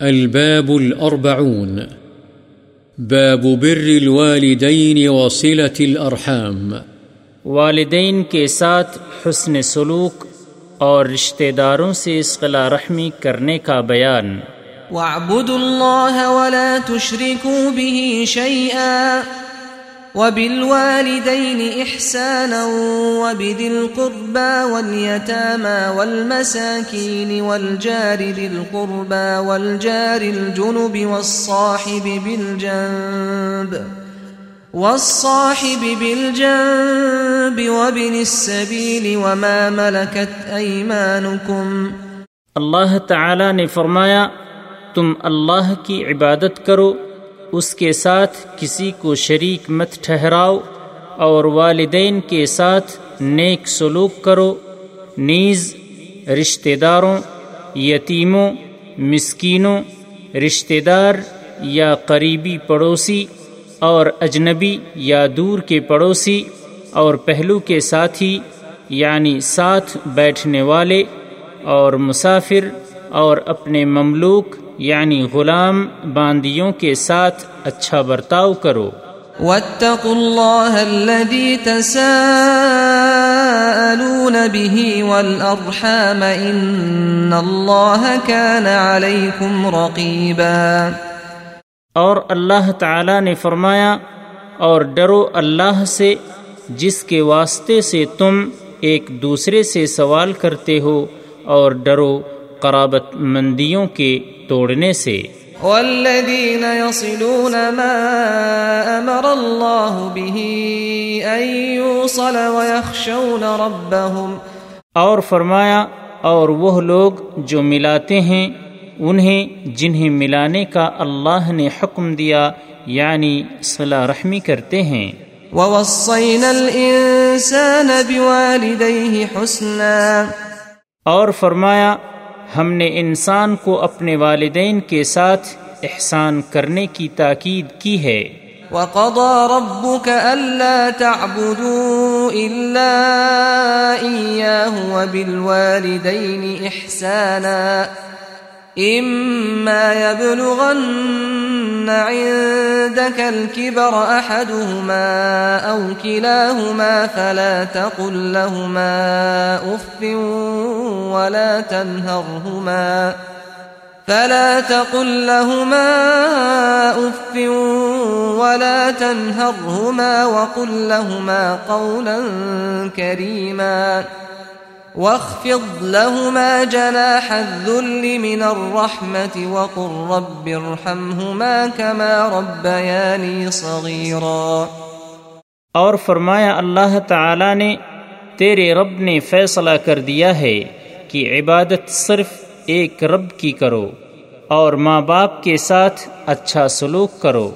الباب الأربعون. باب بر الوالدين وصلة الأرحام. والدین کے ساتھ حسن سلوک اور رشتہ داروں سے اسقلا رحمی کرنے کا بیان۔ واعبدوا الله ولا تشركوا به شيئا وبالوالدين إحسانا وبذي القربى واليتامى والمساكين والجار ذي القربى والجار الجنب والصاحب بالجنب والصاحب بالجنب وابن السبيل وما ملكت أيمانكم اللہ تعالی نے فرمایا، تم اللہ کی عبادت کرو اس کے ساتھ کسی کو شریک مت ٹھہراؤ اور والدین کے ساتھ نیک سلوک کرو، نیز رشتہ داروں، یتیموں، مسکینوں، رشتہ دار یا قریبی پڑوسی اور اجنبی یا دور کے پڑوسی اور پہلو کے ساتھی یعنی ساتھ بیٹھنے والے اور مسافر اور اپنے مملوک یعنی غلام باندیوں کے ساتھ اچھا برتاؤ کرو۔ واتقوا الله الذي تساءلون به والأرحام إن الله كان عليكم رقيبا۔ اور اللہ تعالی نے فرمایا اور ڈرو اللہ سے جس کے واسطے سے تم ایک دوسرے سے سوال کرتے ہو اور ڈرو قرابت مندیوں کے توڑنے سے۔ والذين يصلون ما أمر الله به أن يوصل ويخشون ربهم۔ اور فرمایا اور وہ لوگ جو ملاتے ہیں انہیں جنہیں ملانے کا اللہ نے حکم دیا یعنی صلاح رحمی کرتے ہیں۔ ووصينا الإنسان بوالديه حسنا۔ اور فرمایا ہم نے انسان کو اپنے والدین کے ساتھ احسان کرنے کی تاکید کی ہے۔ وَقَضَى رَبُّكَ أَلَّا تَعْبُدُوا إِلَّا إِيَّاهُ وَبِالْوَالِدَيْنِ إِحْسَانًا إما يبلغن عندك الكبر أحدهما أو كلاهما فلا تقل لهما أف ولا تنهرهما فلا تقل لهما أف ولا تنهرهما وقل لهما قولا كريما واخفض لهما جناح الذل من الرحمة وقل رب ارحمهما كما ربياني صغيرا۔ اور فرمایا، اللہ تعالی نے تیرے رب نے فیصلہ کر دیا ہے کہ عبادت صرف ایک رب کی کرو اور ماں باپ کے ساتھ اچھا سلوک کرو۔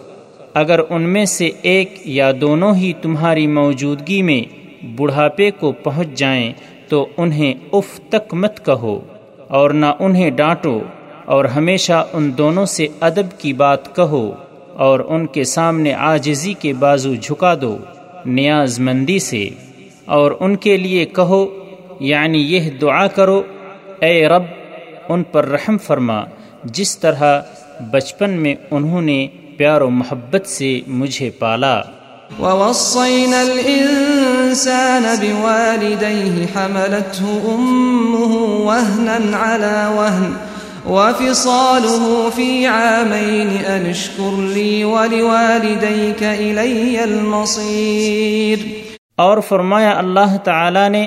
اگر ان میں سے ایک یا دونوں ہی تمہاری موجودگی میں بڑھاپے کو پہنچ جائیں تو انہیں اف تک مت کہو اور نہ انہیں ڈانٹو اور ہمیشہ ان دونوں سے ادب کی بات کہو اور ان کے سامنے آجزی کے بازو جھکا دو نیاز مندی سے اور ان کے لیے کہو یعنی یہ دعا کرو، اے رب، ان پر رحم فرما، جس طرح بچپن میں انہوں نے پیار و محبت سے مجھے پالا۔ ووصينا الإنسان بوالديه حملته أمه وهنا على وهن وفصاله في عامين أن اشكر لي ولوالديك إلي المصير اور فرمایا اللہ تعالی نے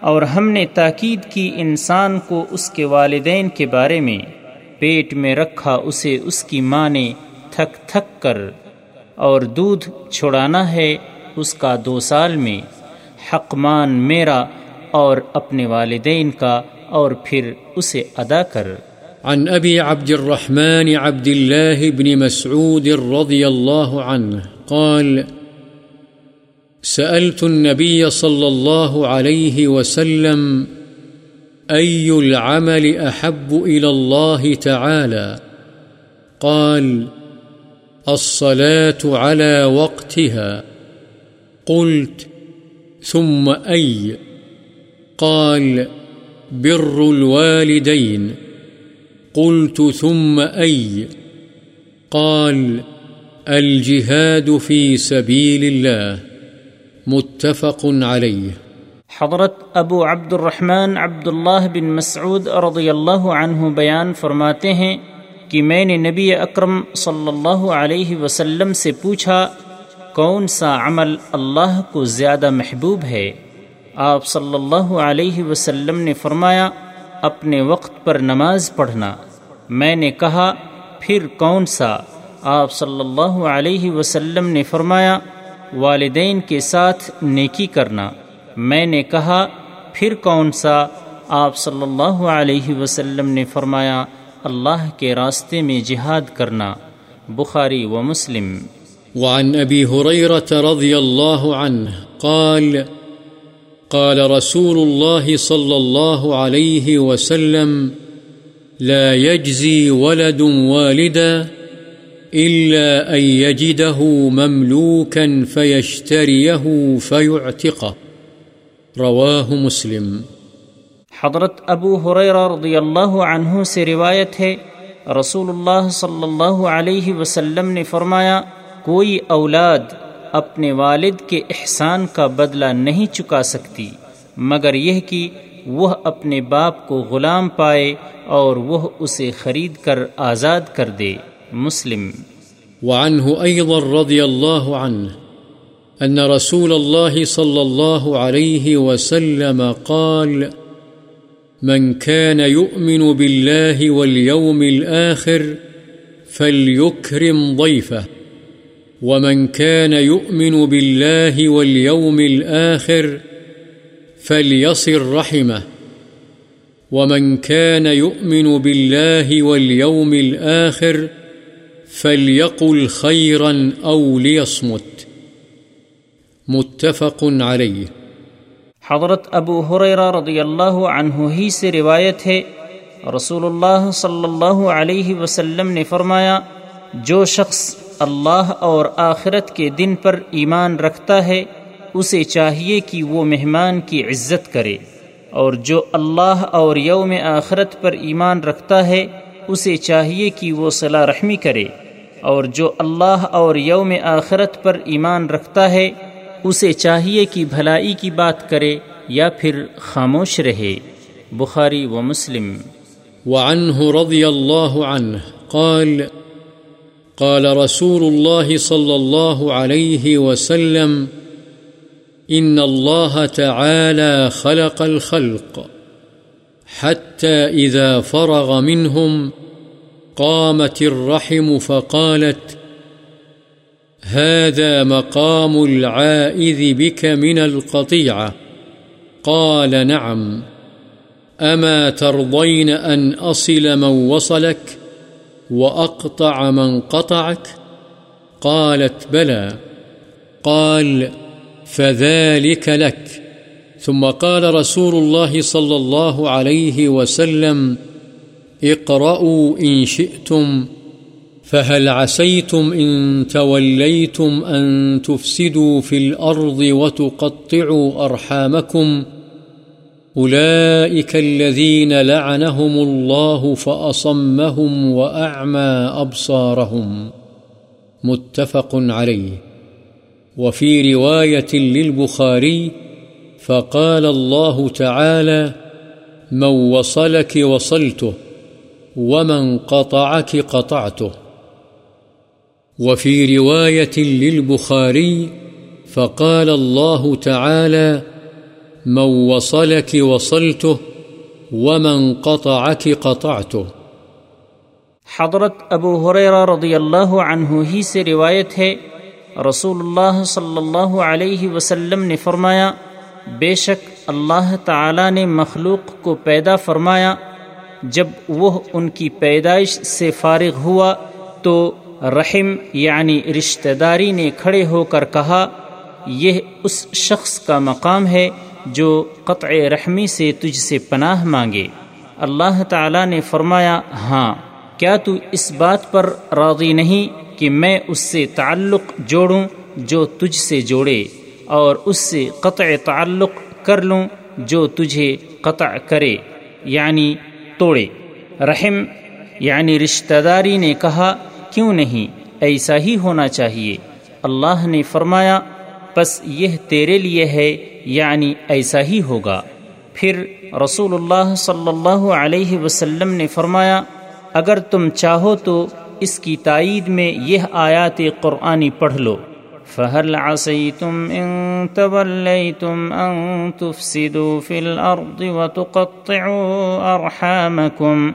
اور ہم نے تاکید کی انسان کو اس کے والدین کے بارے میں پیٹ میں رکھا اسے اس کی ماں نے تھک تھک کر اور دودھ چھڑانا ہے اس کا دو سال میں۔ حقمان میرا اور اپنے والدین کا اور پھر اسے ادا کر۔ عن أبي عبد الرحمن عبد الله بن مسعود رضي الله عنه قال، سألت النبي صلى الله عليه وسلم أي العمل أحب إلى الله تعالى قال الصلاة على وقتها. قلت، ثم أي؟ قال، بر الوالدين. قلت، ثم أي؟ قال، الجهاد في سبيل الله. متفق عليه. حضرت ابو عبد الرحمن عبد اللہ بن مسعود رضی اللہ عنہ بیان فرماتے ہیں کہ میں نے نبی اکرم صلی اللہ علیہ وسلم سے پوچھا، کون سا عمل اللہ کو زیادہ محبوب ہے؟ آپ صلی اللہ علیہ وسلم نے فرمایا، اپنے وقت پر نماز پڑھنا۔ میں نے کہا، پھر کون سا؟ آپ صلی اللہ علیہ وسلم نے فرمایا، والدین کے ساتھ نیکی کرنا۔ میں نے کہا، پھر کون سا؟ آپ صلی اللہ علیہ وسلم نے فرمایا اللہ کے راستے میں جہاد کرنا، بخاری و مسلم۔ وعن أبي هريرة رضي الله عنه قال قال رسول الله صلى الله عليه وسلم، لا يجزي ولد والدا إلا أن يجده مملوكا فيشتريه فيعتقه رواه مسلم۔ حضرت ابو حریرہ رضی اللہ عنہ سے روایت ہے رسول اللہ صلی اللہ علیہ وسلم نے فرمایا، کوئی اولاد اپنے والد کے احسان کا بدلہ نہیں چکا سکتی، مگر یہ کہ وہ اپنے باپ کو غلام پائے اور وہ اسے خرید کر آزاد کر دے۔ مسلم۔ وعنه أيضا رضي الله عنه أن رسول الله صلى الله عليه وسلم قال من كان يؤمن بالله واليوم الآخر فليكرم ضيفه. ومن كان يؤمن بالله واليوم الآخر فليصل رحمه. ومن كان يؤمن بالله واليوم الآخر فليقل خيرا أو ليصمت. متفق عليه. حضرت ابو حریرہ رضی اللہ عنہ ہی سے روایت ہے رسول اللہ صلی اللہ علیہ وسلم نے فرمایا، جو شخص اللہ اور آخرت کے دن پر ایمان رکھتا ہے، اسے چاہیے کہ وہ مہمان کی عزت کرے۔ اور جو اللہ اور یوم آخرت پر ایمان رکھتا ہے، اسے چاہیے کہ وہ صلاح رحمی کرے۔ اور جو اللہ اور یوم آخرت پر ایمان رکھتا ہے اسے چاہیے کہ بھلائی کی بات کرے یا پھر خاموش رہے۔ بخاری و مسلم۔ وعنه رضي الله عنه قال قال رسول الله صلى الله عليه وسلم إن الله تعالى خلق الخلق حتى إذا فرغ منهم قامت الرحم فقالت هذا مقام العائذ بك من القطيعة. قال نعم. أما ترضين أن أصل من وصلك وأقطع من قطعك؟ قالت بلى. قال فذلك لك. ثم قال رسول الله صلى الله عليه وسلم اقرأوا إن شئتم فهل عسيتم إن توليتم أن تفسدوا في الأرض وتقطعوا أرحامكم؟ أولئك الذين لعنهم الله فأصمهم وأعمى أبصارهم. متفق عليه. وفي رواية للبخاري فقال الله تعالى من وصلك وصلته، ومن قطعك قطعته. وفي رواية للبخاري فقال الله تعالى من وصلك وصلته ومن قطعك قطعته. حضرت ابو حریرہ رضی اللہ عنہ ہی سے روایت ہے رسول اللہ صلی اللہ علیہ وسلم نے فرمایا، بے شک اللہ تعالی نے مخلوق کو پیدا فرمایا، جب وہ ان کی پیدائش سے فارغ ہوا تو رحم یعنی رشتہ داری نے کھڑے ہو کر کہا، یہ اس شخص کا مقام ہے جو قطع رحمی سے تجھ سے پناہ مانگے۔ اللہ تعالی نے فرمایا ہاں کیا تو اس بات پر راضی نہیں کہ میں اس سے تعلق جوڑوں جو تجھ سے جوڑے، اور اس سے قطع تعلق کر لوں جو تجھے قطع کرے یعنی توڑے۔ رحم یعنی رشتہ داری نے کہا کیوں نہیں؟ ایسا ہی ہونا چاہیے۔ اللہ نے فرمایا بس یہ تیرے لیے ہے یعنی ایسا ہی ہوگا۔ پھر رسول اللہ صلی اللہ علیہ وسلم نے فرمایا، اگر تم چاہو تو اس کی تائید میں یہ آیات قرآنی پڑھ لو۔ فہل عصیتم ان تولیتم ان تفسدوا فی الارض وتقطعوا ارحامکم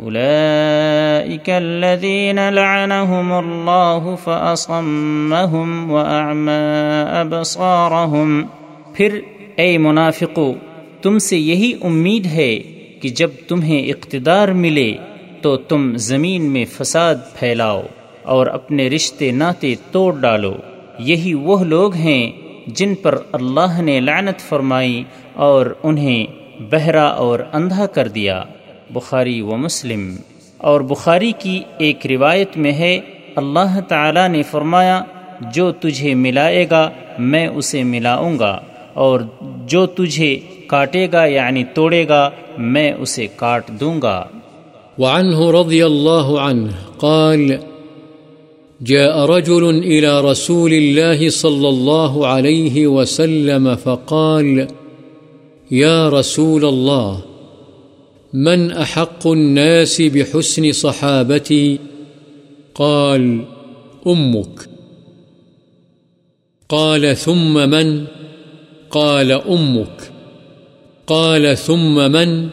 اولئیک الذین لعنهم اللہ فاصمهم واعما ابصارهم پھر، اے منافقو، تم سے یہی امید ہے کہ جب تمہیں اقتدار ملے تو تم زمین میں فساد پھیلاؤ اور اپنے رشتے ناطے توڑ ڈالو۔ یہی وہ لوگ ہیں جن پر اللہ نے لعنت فرمائی اور انہیں بہرا اور اندھا کر دیا۔ بخاری و مسلم۔ اور بخاری کی ایک روایت میں ہے، اللہ تعالی نے فرمایا، جو تجھے ملائے گا، میں اسے ملاؤں گا، اور جو تجھے کاٹے گا یعنی توڑے گا، میں اسے کاٹ دوں گا۔ وعنه رضي الله عنه قال، جاء رجل إلى رسول الله صلى الله عليه وسلم فقال يا رسول الله من أحق الناس بحسن صحابتي؟ قال، أمك. قال، ثم من؟ قال، أمك. قال، ثم من؟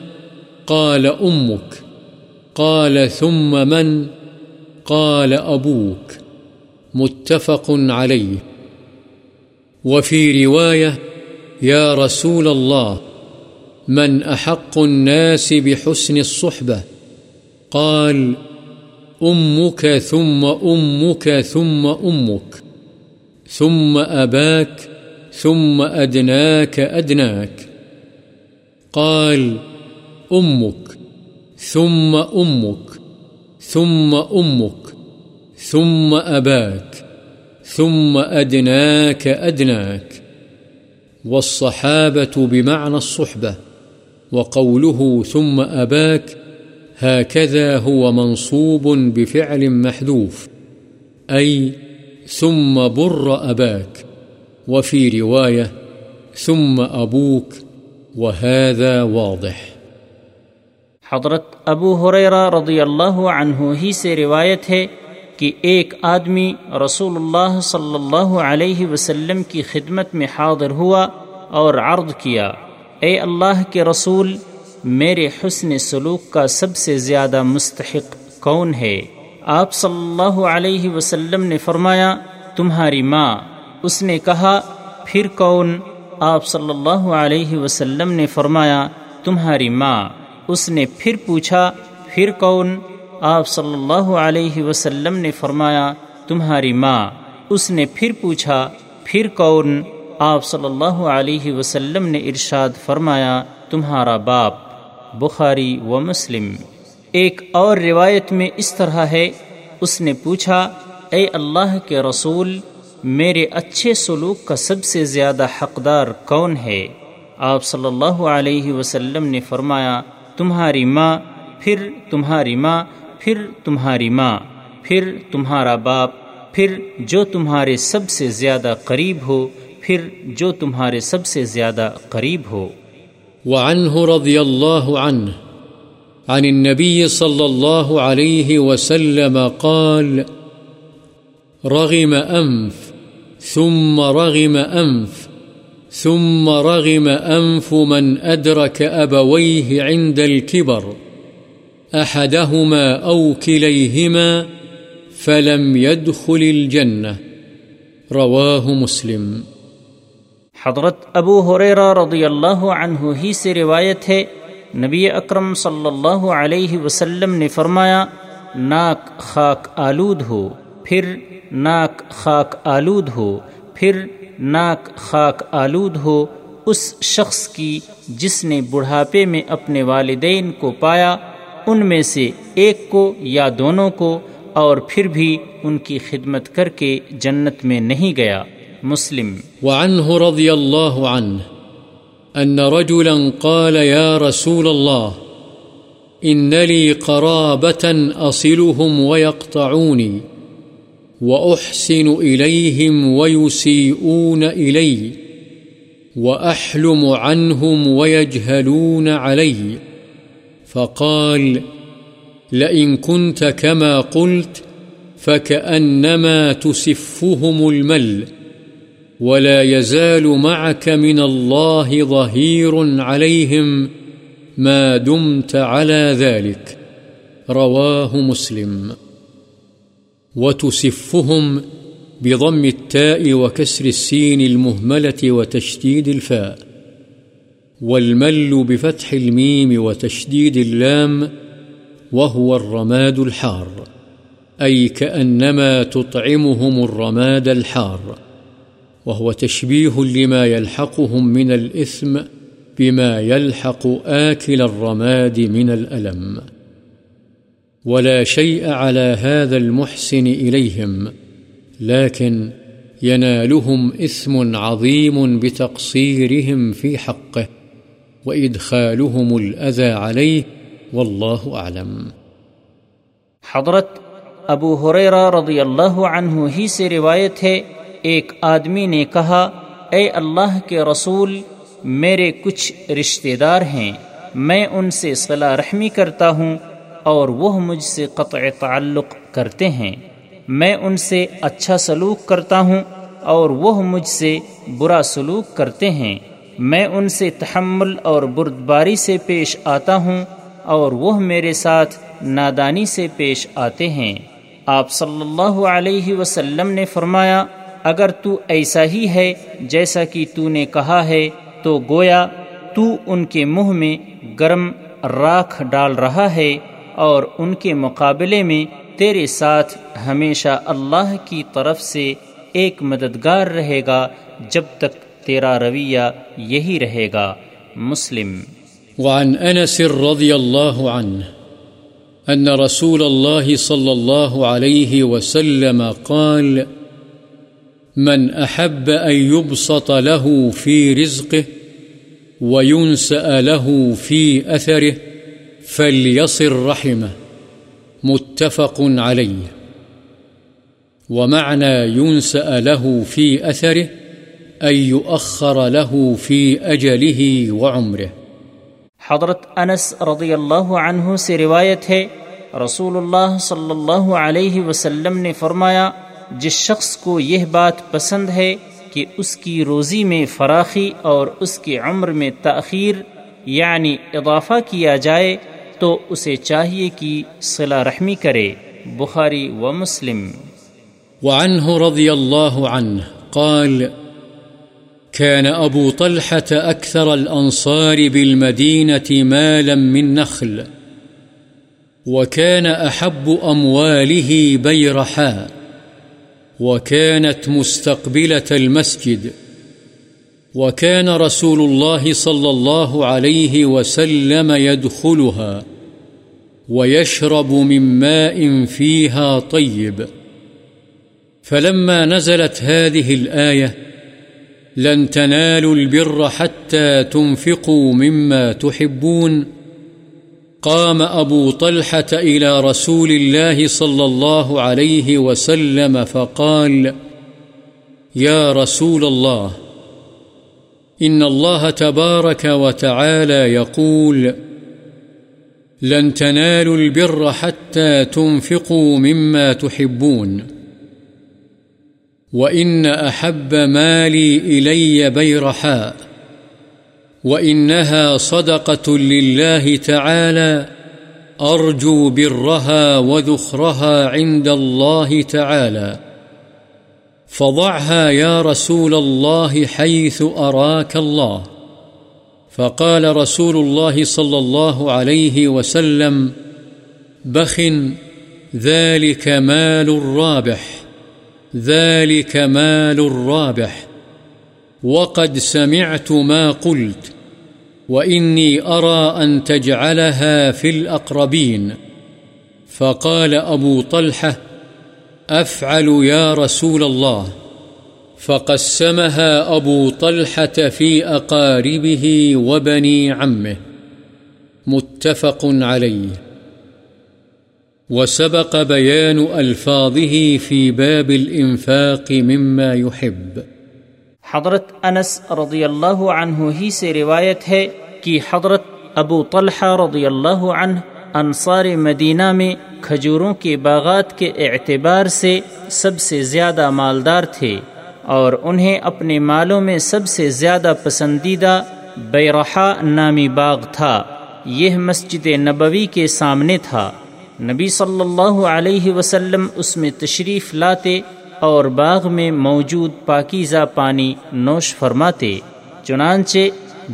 قال، أمك. قال، ثم من؟ قال، أبوك. متفق عليه. وفي رواية، يا رسول الله. من أحق الناس بحسن الصحبة؟ قال، أمك ثم أمك ثم أمك، ثم أباك ثم أدناك أدناك. قال، أمك ثم أمك ثم أمك ثم أباك ثم أدناك أدناك. والصحابة بمعنى الصحبة. وقوله ثم أباك، هكذا هو منصوب بفعل محذوف، أي ثم بر أباك، وفي رواية ثم أبوك، وهذا واضح. حضرت ابو حریرہ رضی اللہ عنہ ہی سے روایت ہے کہ ایک آدمی رسول اللہ صلی اللہ علیہ وسلم کی خدمت میں حاضر ہوا اور عرض کیا۔ اے اللہ کے رسول، میرے حسن سلوک کا سب سے زیادہ مستحق کون ہے؟ آپ صلی اللہ علیہ وسلم نے فرمایا، تمہاری ماں۔ اس نے کہا، پھر کون؟ آپ صلی اللہ علیہ وسلم نے فرمایا، تمہاری ماں۔ اس نے پھر پوچھا، پھر کون؟ آپ صلی اللہ علیہ وسلم نے فرمایا، تمہاری ماں۔ اس نے پھر پوچھا، پھر کون؟ آپ صلی اللہ علیہ وسلم نے ارشاد فرمایا، تمہارا باپ بخاری و مسلم۔ ایک اور روایت میں اس طرح ہے، اس نے پوچھا، اے اللہ کے رسول، میرے اچھے سلوک کا سب سے زیادہ حقدار کون ہے؟ آپ صلی اللہ علیہ وسلم نے فرمایا، تمہاری ماں، پھر تمہاری ماں، پھر تمہاری ماں، پھر تمہارا باپ، پھر جو تمہارے سب سے زیادہ قریب ہو پھر جو تمہارے سب سے زیادہ قریب ہو۔ وعنه رضی اللہ عنہ، عن النبي صلى الله عليه وسلم قال، رغم أنف ثم رغم أنف ثم رغم أنف من أدرك أبويه عند الكبر أحدهما أو كليهما فلم يدخل الجنة رواه مسلم۔ حضرت ابو حریرہ رضی اللہ عنہ ہی سے روایت ہے، نبی اکرم صلی اللہ علیہ وسلم نے فرمایا، ناک خاک آلود ہو، پھر ناک خاک آلود ہو، پھر ناک خاک آلود ہو، اس شخص کی جس نے بڑھاپے میں اپنے والدین کو پایا، ان میں سے ایک کو یا دونوں کو، اور پھر بھی ان کی خدمت کر کے جنت میں نہیں گیا۔ مسلم۔ وعنه رضي الله عنه أن رجلا قال يا رسول الله، إن لي قرابة أصلهم ويقطعوني وأحسن إليهم ويسيئون إلي وأحلم عنهم ويجهلون علي. فقال، لئن كنت كما قلت فكأنما تسفهم المل. ولا يزال معك من الله ظهير عليهم ما دمت على ذلك. رواه مسلم. وتسفهم بضم التاء وكسر السين المهملة وتشديد الفاء. والمل بفتح الميم وتشديد اللام وهو الرماد الحار. أي كأنما تطعمهم الرماد الحار. وهو تشبيه لما يلحقهم من الإثم بما يلحق آكل الرماد من الألم. ولا شيء على هذا المحسن إليهم، لكن ينالهم إثم عظيم بتقصيرهم في حقه، وإدخالهم الأذى عليه والله أعلم. حضرت ابو حریرا رضی اللہ عنہ ہی سے روایت ہے ایک آدمی نے کہا، اے اللہ کے رسول، میرے کچھ رشتہ دار ہیں، میں ان سے صلاح رحمی کرتا ہوں اور وہ مجھ سے قطع تعلق کرتے ہیں۔ میں ان سے اچھا سلوک کرتا ہوں اور وہ مجھ سے برا سلوک کرتے ہیں۔ میں ان سے تحمل اور بردباری سے پیش آتا ہوں اور وہ میرے ساتھ نادانی سے پیش آتے ہیں۔ آپ صلی اللہ علیہ وسلم نے فرمایا اگر تو ایسا ہی ہے جیسا کہ تو نے کہا ہے، تو گویا تو ان کے منہ میں گرم راکھ ڈال رہا ہے اور ان کے مقابلے میں تیرے ساتھ ہمیشہ اللہ کی طرف سے ایک مددگار رہے گا جب تک تیرا رویہ یہی رہے گا۔ مسلم۔ وعن انس رضی اللہ عنہ، ان رسول الله صلى الله عليه وسلم قال من احب ان يبسط له في رزقه وينسأ له في اثره فليصل رحمه متفق عليه ومعنى ينسأ له في اثره ان يؤخر له في اجله وعمره حضرت انس رضی اللہ عنہ سے روایت ہے، رسول اللہ صلی اللہ علیہ وسلم نے فرمایا جس شخص کو یہ بات پسند ہے کہ اس کی روزی میں فراخی اور اس کی عمر میں تاخیر یعنی اضافہ کیا جائے تو اسے چاہیے کہ صلہ رحمی کرے۔ بخاری و مسلم۔ وعنه رضي الله عنه قال كان أبو طلحة أكثر الأنصار بالمدينة مالا من نخل وكان أحب أمواله بيرحاء وكانت مستقبلة المسجد. وكان رسول الله صلى الله عليه وسلم يدخلها ويشرب من ماء فيها طيب. فلما نزلت هذه الآية لن تنالوا البر حتى تنفقوا مما تحبون قام أبو طلحة إلى رسول الله صلى الله عليه وسلم فقال، يا رسول الله، إن الله تبارك وتعالى يقول، لن تنالوا البر حتى تنفقوا مما تحبون، وإن أحب مالي إلي بيرحاء. وإنها صدقة لله تعالى أرجو برها وذخرها عند الله تعالى فضعها يا رسول الله حيث أراك الله فقال رسول الله صلى الله عليه وسلم بخ ذلك مال الرابح ذلك مال الرابح وقد سمعت ما قلت، وإني أرى أن تجعلها في الأقربين. فقال أبو طلحة، أفعل يا رسول الله. فقسمها أبو طلحة في أقاربه وبني عمه. متفق عليه. وسبق بيان ألفاظه في باب الإنفاق مما يحب. حضرت انس رضی اللہ عنہ ہی سے روایت ہے کہ حضرت ابو طلحہ رضی اللہ عنہ انصار مدینہ میں کھجوروں کے باغات کے اعتبار سے سب سے زیادہ مالدار تھے اور انہیں اپنے مالوں میں سب سے زیادہ پسندیدہ بیرحا نامی باغ تھا۔ یہ مسجد نبوی کے سامنے تھا۔ نبی صلی اللہ علیہ وسلم اس میں تشریف لاتے اور باغ میں موجود پاکیزہ پانی نوش فرماتے، چنانچہ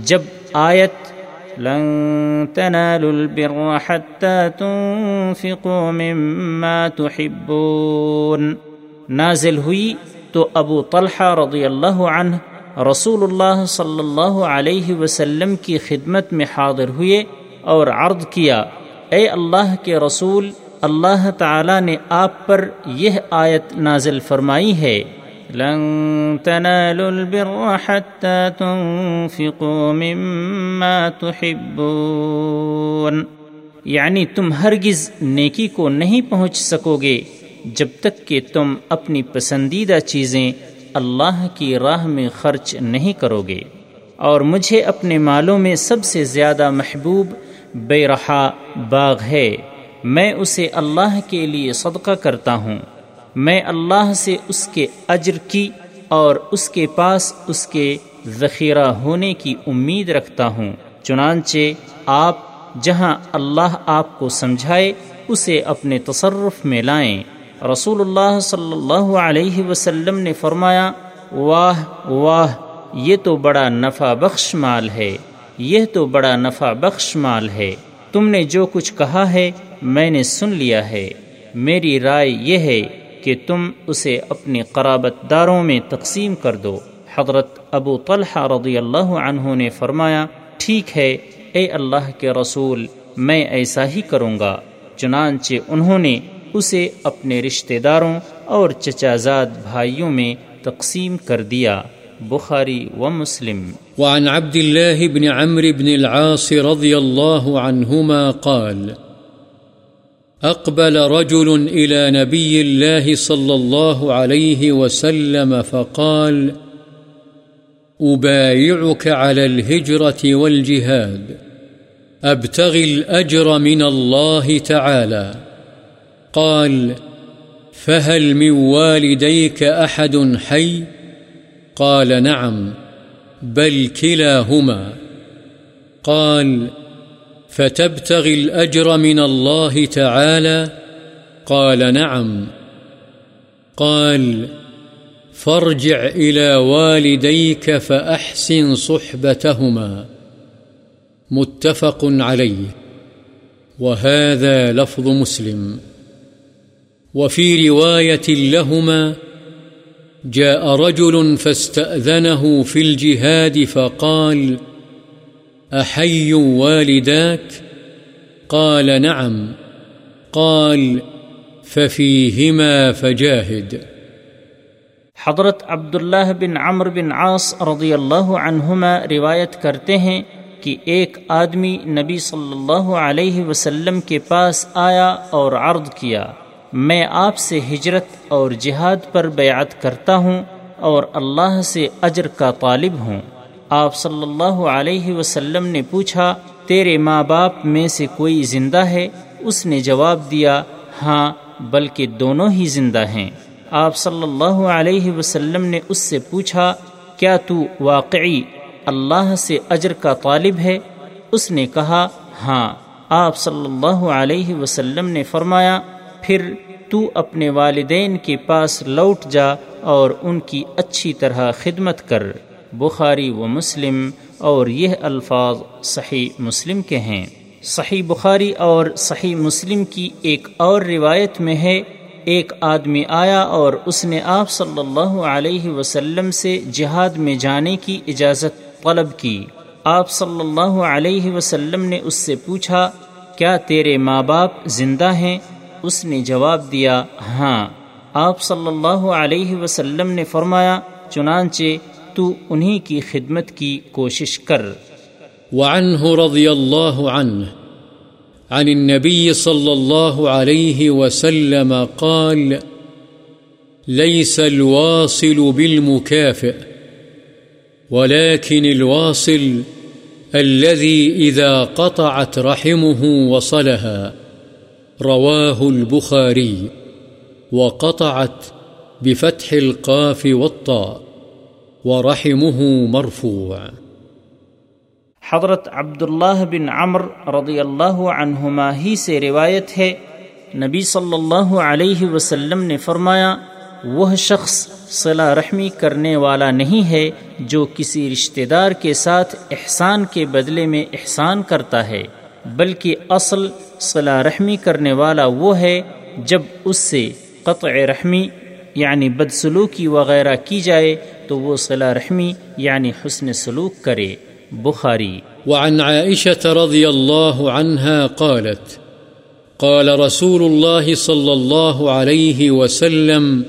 جب آیت، لن تنالوا البر حتى تنفقوا مما تحبون نازل ہوئی تو ابو طلحہ رضی اللہ عنہ رسول اللہ صلی اللہ علیہ وسلم کی خدمت میں حاضر ہوئے اور عرض کیا، اے اللہ کے رسول اللہ تعالی نے آپ پر یہ آیت نازل فرمائی ہے۔ لن تنالوا البر حتى تنفقوا مما تحبون۔ یعنی تم ہرگز نیکی کو نہیں پہنچ سکو گے جب تک کہ تم اپنی پسندیدہ چیزیں اللہ کی راہ میں خرچ نہیں کرو گے۔ اور مجھے اپنے مالوں میں سب سے زیادہ محبوب بے رہا باغ ہے۔ میں اسے اللہ کے لیے صدقہ کرتا ہوں۔ میں اللہ سے اس کے اجر کی اور اس کے پاس اس کے ذخیرہ ہونے کی امید رکھتا ہوں۔ چنانچہ آپ جہاں اللہ آپ کو سمجھائے، اسے اپنے تصرف میں لائیں۔ رسول اللہ صلی اللہ علیہ وسلم نے فرمایا، واہ واہ، یہ تو بڑا نفع بخش مال ہے۔ یہ تو بڑا نفع بخش مال ہے۔ تم نے جو کچھ کہا ہے میں نے سن لیا ہے۔ میری رائے یہ ہے کہ تم اسے اپنی قرابت داروں میں تقسیم کر دو۔ حضرت ابو طلحہ رضی اللہ عنہ نے فرمایا، ٹھیک ہے، اے اللہ کے رسول، میں ایسا ہی کروں گا۔ چنانچہ انہوں نے اسے اپنے رشتہ داروں اور چچا زاد بھائیوں میں تقسیم کر دیا۔ بخاری و مسلم۔ وعن عبد الله بن عمرو بن العاص رضي الله عنهما قال أقبل رجل إلى نبي الله صلى الله عليه وسلم فقال، أبايعك على الهجرة والجهاد، أبتغي الأجر من الله تعالى. قال، فهل من والديك أحد حي؟ قال، نعم، بل كلاهما. قال فتبتغي الأجر من الله تعالى؟ قال نعم. قال، فارجع إلى والديك فأحسن صحبتهما. متفق عليه. وهذا لفظ مسلم. وفي رواية لهما، جاء رجل فاستأذنه في الجهاد فقال فقال أحي والداك؟ قال نعم. قال ففيهما فجاهد. حضرت عبداللہ بن عمر بن عاص رضی اللہ عنہما روایت کرتے ہیں کہ ایک آدمی نبی صلی اللہ علیہ وسلم کے پاس آیا اور عرض کیا، میں آپ سے ہجرت اور جہاد پر بیعت کرتا ہوں اور اللہ سے اجر کا طالب ہوں۔ آپ صلی اللہ علیہ وسلم نے پوچھا، تیرے ماں باپ میں سے کوئی زندہ ہے؟ اس نے جواب دیا ہاں بلکہ دونوں ہی زندہ ہیں۔ آپ صلی اللہ علیہ وسلم نے اس سے پوچھا، کیا تو واقعی اللہ سے اجر کا طالب ہے؟ اس نے کہا ہاں۔ آپ صلی اللہ علیہ وسلم نے فرمایا، پھر تو اپنے والدین کے پاس لوٹ جا اور ان کی اچھی طرح خدمت کر۔ بخاری و مسلم اور یہ الفاظ صحیح مسلم کے ہیں۔ صحیح بخاری اور صحیح مسلم کی ایک اور روایت میں ہے، ایک آدمی آیا اور اس نے آپ صلی اللہ علیہ وسلم سے جہاد میں جانے کی اجازت طلب کی۔ آپ صلی اللہ علیہ وسلم نے اس سے پوچھا، کیا تیرے ماں باپ زندہ ہیں؟ اس نے جواب دیا ہاں۔ آپ صلی اللہ علیہ وسلم نے فرمایا، چنانچہ تو انہی کی خدمت کی کوشش کر۔ وعنه رضي الله عنه عن النبي صلى الله عليه وسلم قال ليس الواصل بالمكافئ ولكن الواصل الذي إذا قطعت رحمه وصلها، رواه البخاري وقطعت بفتح القاف والطاء۔ ورحمه مرفوع. حضرت عبداللہ بن عمر رضی اللہ عنہما ہی سے روایت ہے، نبی صلی اللہ علیہ وسلم نے فرمایا، وہ شخص صلاح رحمی کرنے والا نہیں ہے جو کسی رشتہ دار کے ساتھ احسان کے بدلے میں احسان کرتا ہے، بلکہ اصل صلاح رحمی کرنے والا وہ ہے جب اس سے قطع رحمی یعنی بدسلوکی وغیرہ کی جائے تو وہ صلاح رحمی یعنی حسن سلوک کرے۔ بخاری۔ وعن عائشة رضي الله عنها قالت، قال رسول الله صلى الله عليه وسلم،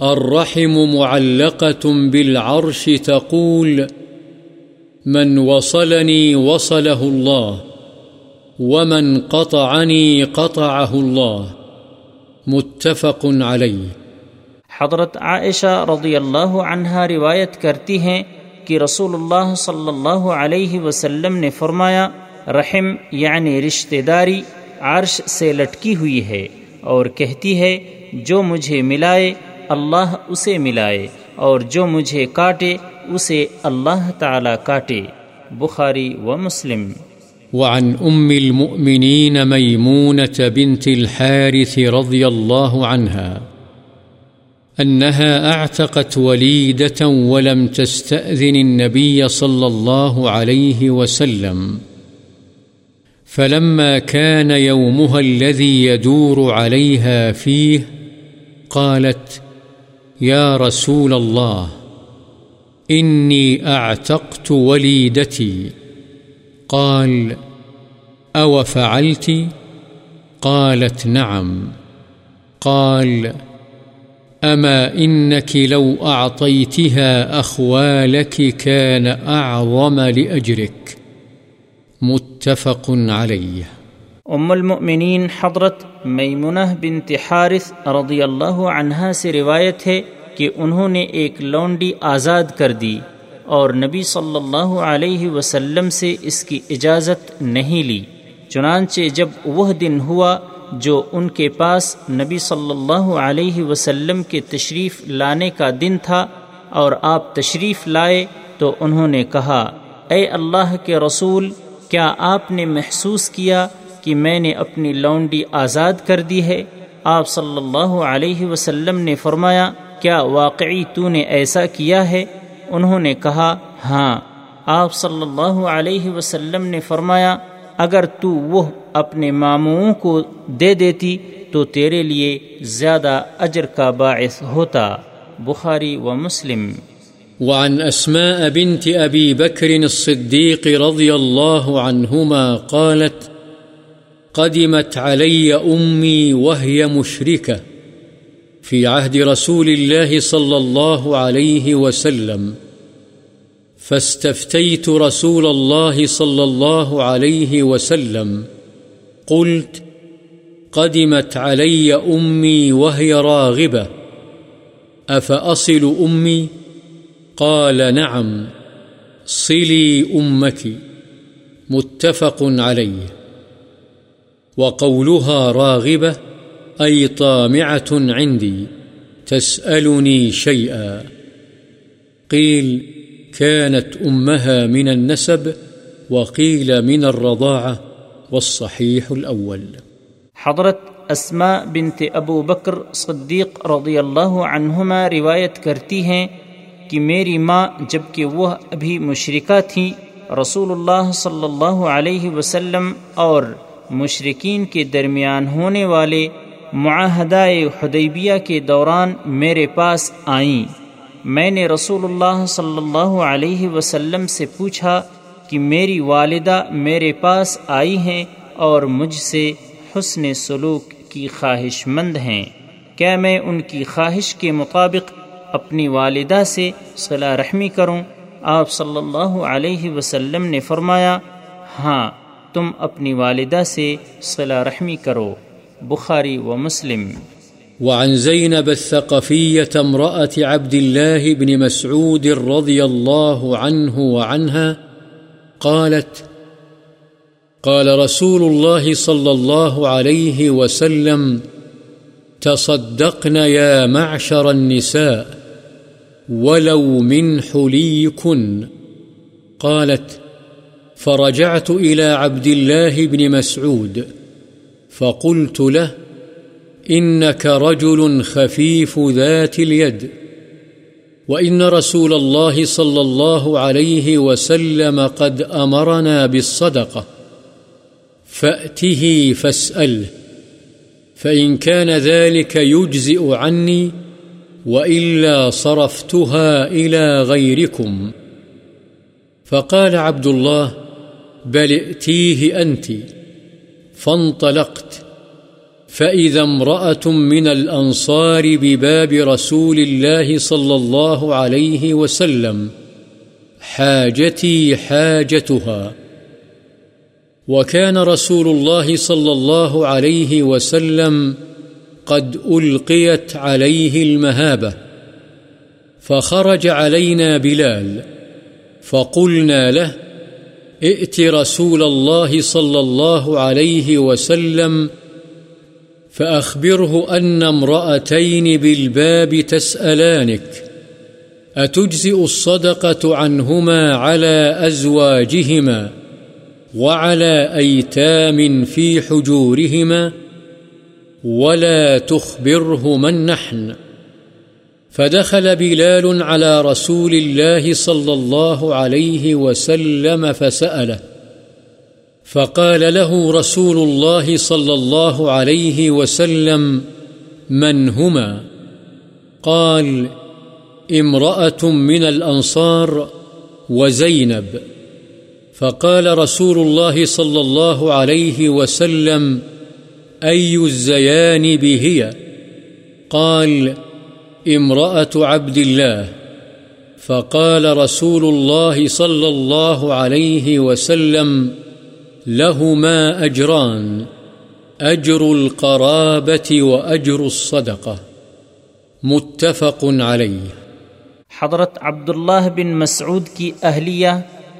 الرحم معلقة بالعرش تقول، من وصلني وصله الله، ومن قطعني قطعه الله. متفق عليه حضرت عائشہ رضی اللہ عنہا روایت کرتی ہیں کہ رسول اللہ صلی اللہ علیہ وسلم نے فرمایا، رحم یعنی رشتہ داری عرش سے لٹکی ہوئی ہے اور کہتی ہے، جو مجھے ملائے اللہ اسے ملائے اور جو مجھے کاٹے اسے اللہ تعالی کاٹے۔ بخاری و مسلم۔ وعن ام المؤمنين ميمونة بنت الحارث رضي الله عنها۔ أنها أعتقت وليدة ولم تستأذن النبي صلى الله عليه وسلم. فلما كان يومها الذي يدور عليها فيه، قالت يا رسول الله، إني أعتقت وليدتي. قال أو فعلت قالت نعم. قال قال أما إنك لو أعطيتها أخوالك كان أعظم لأجرك متفق عليه ام المؤمنین حضرت میمنہ بنت حارث رضی اللہ عنہا سے روایت ہے کہ انہوں نے ایک لونڈی آزاد کر دی اور نبی صلی اللہ علیہ وسلم سے اس کی اجازت نہیں لی۔ چنانچہ جب وہ دن ہوا جو ان کے پاس نبی صلی اللہ علیہ وسلم کے تشریف لانے کا دن تھا اور آپ تشریف لائے تو انہوں نے کہا، اے اللہ کے رسول، کیا آپ نے محسوس کیا کہ میں نے اپنی لونڈی آزاد کر دی ہے؟ آپ صلی اللہ علیہ وسلم نے فرمایا، کیا واقعی تو نے ایسا کیا ہے؟ انہوں نے کہا ہاں۔ آپ صلی اللہ علیہ وسلم نے فرمایا، اگر تو وہ اپنے ماموں کو دے دیتی تو تیرے لیے زیادہ اجر کا باعث ہوتا، بخاری و مسلم۔ وعن أسماء بنت أبي بكر الصديق رضي الله عنهما قالت، قدمت علي أمي وهي مشركة في عهد رسول الله صلى الله عليه وسلم فاستفتيت رسول الله صلى الله عليه وسلم۔ قلت، قدمت علي أمي وهي راغبة، أفأصل أمي؟ قال، نعم، صلي أمك، متفق عليه. وقولها راغبة أي طامعة عندي، تسألني شيئا. قيل، كانت أمها من النسب، وقيل من الرضاعة. والصحيح الأول. حضرت اسما بنت ابو بکر صدیق رضی اللہ عنہما روایت کرتی ہیں کہ میری ماں جبکہ وہ ابھی مشرقہ تھیں رسول اللہ صلی اللہ علیہ وسلم اور مشرقین کے درمیان ہونے والے معاہدہ حدیبیہ کے دوران میرے پاس آئیں۔ میں نے رسول اللہ صلی اللہ علیہ وسلم سے پوچھا کہ میری والدہ میرے پاس آئی ہیں اور مجھ سے حسن سلوک کی خواہش مند ہیں۔ کیا میں ان کی خواہش کے مطابق اپنی والدہ سے صلاح رحمی کروں؟ آپ صلی اللہ علیہ وسلم نے فرمایا ہاں تم اپنی والدہ سے صلہ رحمی کرو۔ بخاری و مسلم۔ وعن زينب الثقفية امرأة عبد الله بن مسعود رضي الله عنه وعنها قالت، قال رسول الله صلى الله عليه وسلم، تصدقن يا معشر النساء ولو من حليكن. قالت، فرجعت إلى عبد الله بن مسعود، فقلت له، إنك رجل خفيف ذات اليد. وإن رسول الله صلى الله عليه وسلم قد أمرنا بالصدقة فأته فاسأله فإن كان ذلك يجزئ عني وإلا صرفتها إلى غيركم فقال عبد الله بل ائتيه أنت فانطلقت فإذا امرأة من الأنصار بباب رسول الله صلى الله عليه وسلم حاجتي حاجتها وكان رسول الله صلى الله عليه وسلم قد ألقيت عليه المهابة فخرج علينا بلال فقلنا له ائت رسول الله صلى الله عليه وسلم فأخبره أن امرأتين بالباب تسألانك، أتجزئ الصدقة عنهما على أزواجهما وعلى أيتام في حجورهما ولا تخبره من نحن. فدخل بلال على رسول الله صلى الله عليه وسلم فسأله فقال له رسول الله صلى الله عليه وسلم، من هما؟ قال، امرأة من الأنصار وزينب. فقال رسول الله صلى الله عليه وسلم، أي الزيانب هي قال، امرأة عبد الله. فقال رسول الله صلى الله عليه وسلم لهما أجران أجر القرابة وأجر الصدقة متفق عليه حضرت عبداللہ بن مسعود کی اہلیہ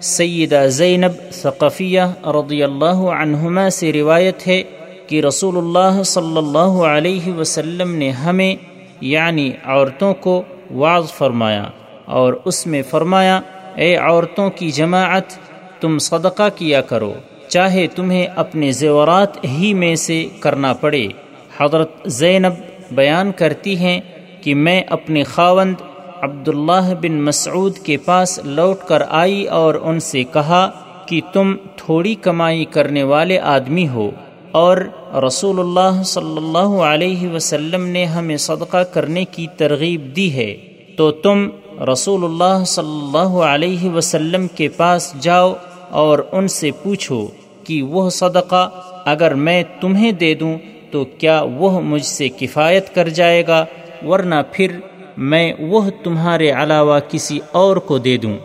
سیدہ زینب ثقفیہ رضی اللہ عنہما سے روایت ہے کہ رسول اللہ صلی اللہ علیہ وسلم نے ہمیں یعنی عورتوں کو واض فرمایا اور اس میں فرمایا، اے عورتوں کی جماعت، تم صدقہ کیا کرو۔ چاہے تمہیں اپنے زیورات ہی میں سے کرنا پڑے۔ حضرت زینب بیان کرتی ہیں کہ میں اپنے خاوند عبداللہ بن مسعود کے پاس لوٹ کر آئی اور ان سے کہا کہ تم تھوڑی کمائی کرنے والے آدمی ہو اور رسول اللہ صلی اللہ علیہ وسلم نے ہمیں صدقہ کرنے کی ترغیب دی ہے۔ تو تم رسول اللہ صلی اللہ علیہ وسلم کے پاس جاؤ اور ان سے پوچھو کہ وہ صدقہ اگر میں تمہیں دے دوں تو کیا وہ مجھ سے کفایت کر جائے گا ورنہ پھر میں وہ تمہارے علاوہ کسی اور کو دے دوں۔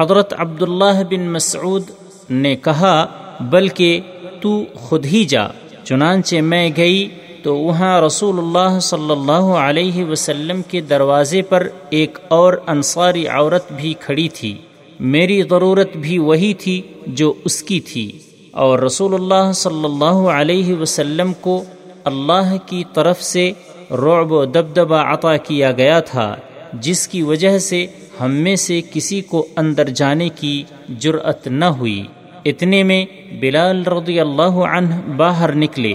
حضرت عبداللہ بن مسعود نے کہا، بلکہ تو خود ہی جا، چنانچہ میں گئی تو وہاں رسول اللہ صلی اللہ علیہ وسلم کے دروازے پر ایک اور انصاری عورت بھی کھڑی تھی۔ میری ضرورت بھی وہی تھی جو اس کی تھی۔ اور رسول اللہ صلی اللہ علیہ وسلم کو اللہ کی طرف سے رعب و دبدبہ عطا کیا گیا تھا، جس کی وجہ سے ہم میں سے کسی کو اندر جانے کی جرأت نہ ہوئی۔ اتنے میں بلال رضی اللہ عنہ باہر نکلے۔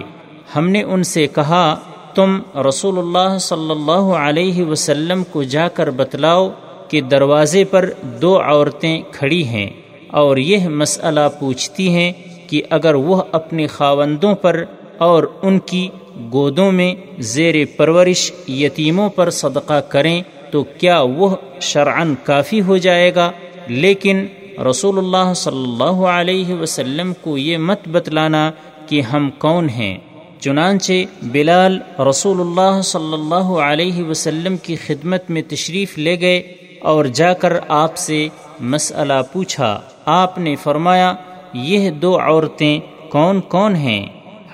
ہم نے ان سے کہا، تم رسول اللہ صلی اللہ علیہ وسلم کو جا کر بتلاؤ کہ دروازے پر دو عورتیں کھڑی ہیں اور یہ مسئلہ پوچھتی ہیں کہ اگر وہ اپنے خاوندوں پر اور ان کی گودوں میں زیر پرورش یتیموں پر صدقہ کریں تو کیا وہ شرعن کافی ہو جائے گا؟ لیکن رسول اللہ صلی اللہ علیہ وسلم کو یہ مت بتلانا کہ ہم کون ہیں۔ چنانچہ بلال رسول اللہ صلی اللہ علیہ وسلم کی خدمت میں تشریف لے گئے اور جا کر آپ سے مسئلہ پوچھا۔ آپ نے فرمایا یہ دو عورتیں کون کون ہیں؟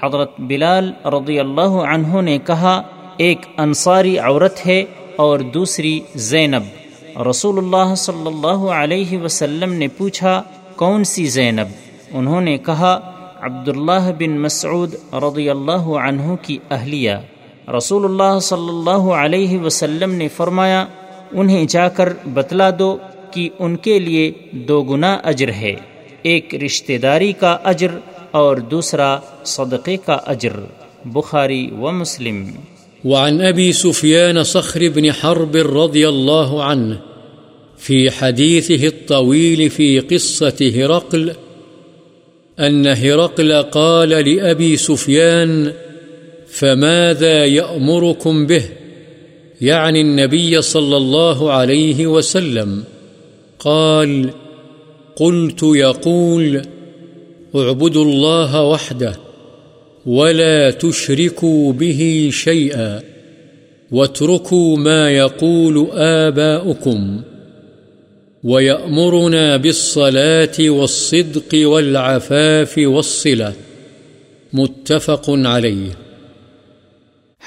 حضرت بلال رضی اللہ عنہ نے کہا، ایک انصاری عورت ہے اور دوسری زینب۔ رسول اللہ صلی اللہ علیہ وسلم نے پوچھا، کون سی زینب؟ انہوں نے کہا، عبداللہ بن مسعود رضی اللہ عنہ کی اہلیہ۔ رسول اللہ صلی اللہ علیہ وسلم نے فرمایا، انہیں جا کر بتلا دو کہ ان کے لیے دو گنا اجر ہے۔ ایک رشتہ داری کا اجر اور دوسرا صدقے کا اجر۔ بخاری و مسلم۔ وعن أبي سفيان صخر بن حرب رضي الله عنه في حديثه الطويل في قصة هرقل أن هرقل قال لأبي سفيان فماذا يأمركم به؟ یعنی يعني النبي صلى الله عليه وسلم۔ قال قلت يقول اعبدوا الله وحده ولا تشركوا به شيئا واتركوا ما يقول آباؤكم ويأمرنا بالصلاة والصدق والعفاف والصلة. متفق عليه.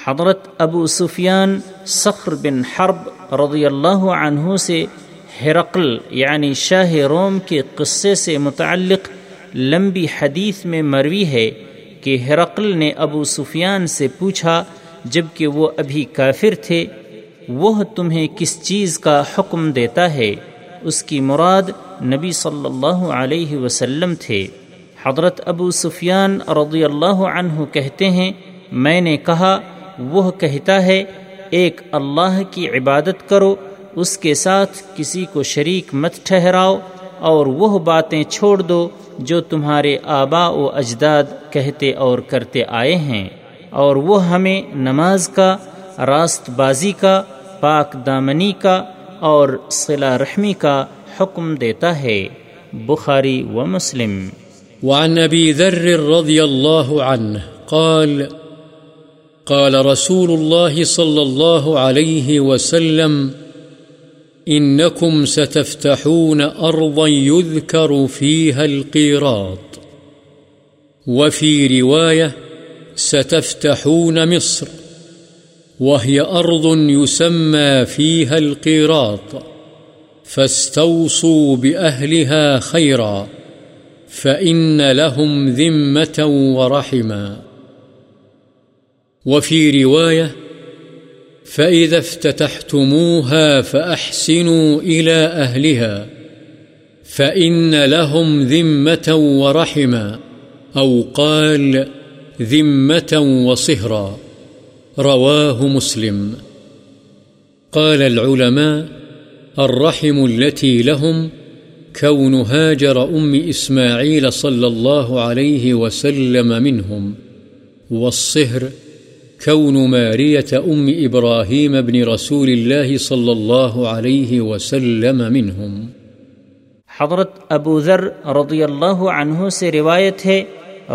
حضرت ابو سفیان سخر بن حرب رضی اللہ عنہ سے ہرقل یعنی شاہ روم کے قصے سے متعلق لمبی حدیث میں مروی ہے کہ ہرقل نے ابو سفیان سے پوچھا جبکہ وہ ابھی کافر تھے، وہ تمہیں کس چیز کا حکم دیتا ہے؟ اس کی مراد نبی صلی اللہ علیہ وسلم تھے۔ حضرت ابو سفیان رضی اللہ عنہ کہتے ہیں، میں نے کہا، وہ کہتا ہے، ایک اللہ کی عبادت کرو اس کے ساتھ کسی کو شریک مت ٹھہراؤ اور وہ باتیں چھوڑ دو جو تمہارے آبا و اجداد کہتے اور کرتے آئے ہیں اور وہ ہمیں نماز کا، راست بازی کا، پاک دامنی کا اور صلہ رحمی کا حکم دیتا ہے، بخاری و مسلم۔ وعن ابی ذر رضی اللہ عنہ قال قال رسول الله صلى الله عليه وسلم إنكم ستفتحون أرضا يذكر فيها القيراط. وفي رواية ستفتحون مصر، وهي أرض يسمى فيها القيراط، فاستوصوا بأهلها خيرا، فإن لهم ذمة ورحما وفي رواية فإذا افتتحتموها فأحسنوا إلى أهلها فإن لهم ذمة ورحما أو قال ذمة وصهرا رواه مسلم قال العلماء الرحم التي لهم كون هاجر أم إسماعيل صلى الله عليه وسلم منهم والصهر كون مارية أم إبراهيم بن رسول الله صلى الله عليه وسلم منهم. حضرت ابو ذر رضی اللہ عنہ سے روایت ہے،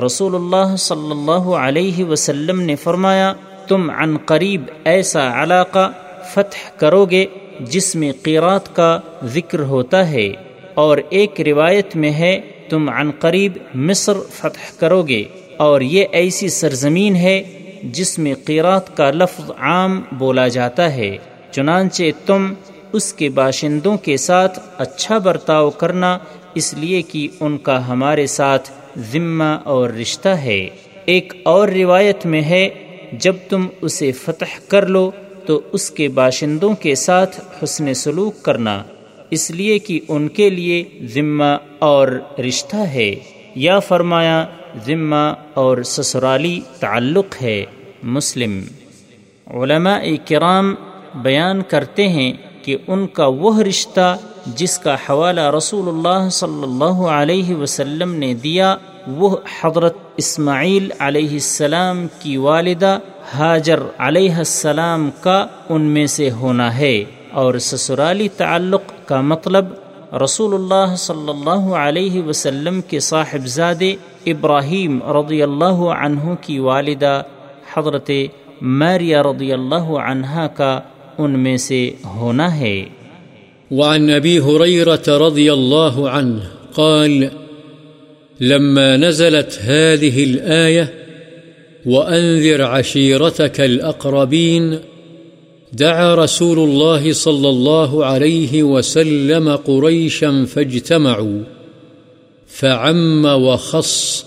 رسول اللہ صلی اللہ علیہ وسلم نے فرمایا، تم عن قریب ایسا علاقہ فتح کرو گے جس میں قیرات کا ذکر ہوتا ہے، اور ایک روایت میں ہے، تم عن قریب مصر فتح کرو گے اور یہ ایسی سرزمین ہے جس میں قیرات کا لفظ عام بولا جاتا ہے، چنانچہ تم اس کے باشندوں کے ساتھ اچھا برتاؤ کرنا اس لیے کہ ان کا ہمارے ساتھ ذمہ اور رشتہ ہے۔ ایک اور روایت میں ہے، جب تم اسے فتح کر لو تو اس کے باشندوں کے ساتھ حسن سلوک کرنا، اس لیے کہ ان کے لیے ذمہ اور رشتہ ہے۔ یا فرمایا ذمہ اور سسرالی تعلق ہے۔ مسلم۔ علماء کرام بیان کرتے ہیں کہ ان کا وہ رشتہ جس کا حوالہ رسول اللہ صلی اللہ علیہ وسلم نے دیا، وہ حضرت اسماعیل علیہ السلام کی والدہ حاجر علیہ السلام کا ان میں سے ہونا ہے۔ اور سسرالی تعلق کا مطلب رسول اللہ صلی اللہ علیہ وسلم کے صاحبزاد ابراہیم رضی اللہ عنہ کی والدہ حضرت ماریہ رضی اللہ عنہ کا ان میں سے ہونا ہے۔ وعن ابی حریرة رضی اللہ عنہ قال، لما نزلت هذه الآية وأنذر عشيرتك الأقربين دعا رسول الله صلى الله عليه وسلم قريشا فاجتمعوا۔ فعم وخص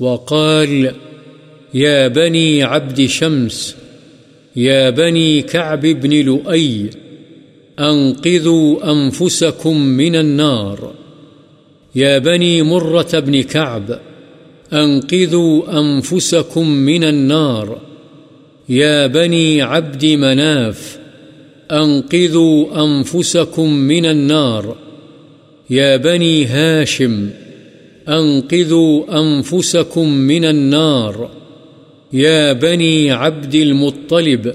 وقال، يا بني عبد شمس، يا بني كعب بن لؤي، أنقذوا أنفسكم من النار. يا بني مرة بن كعب، أنقذوا أنفسكم من النار. يا بني عبد مناف، أنقذوا أنفسكم من النار. يا بني هاشم أنقذوا أنفسكم من النار. يا بني عبد المطلب،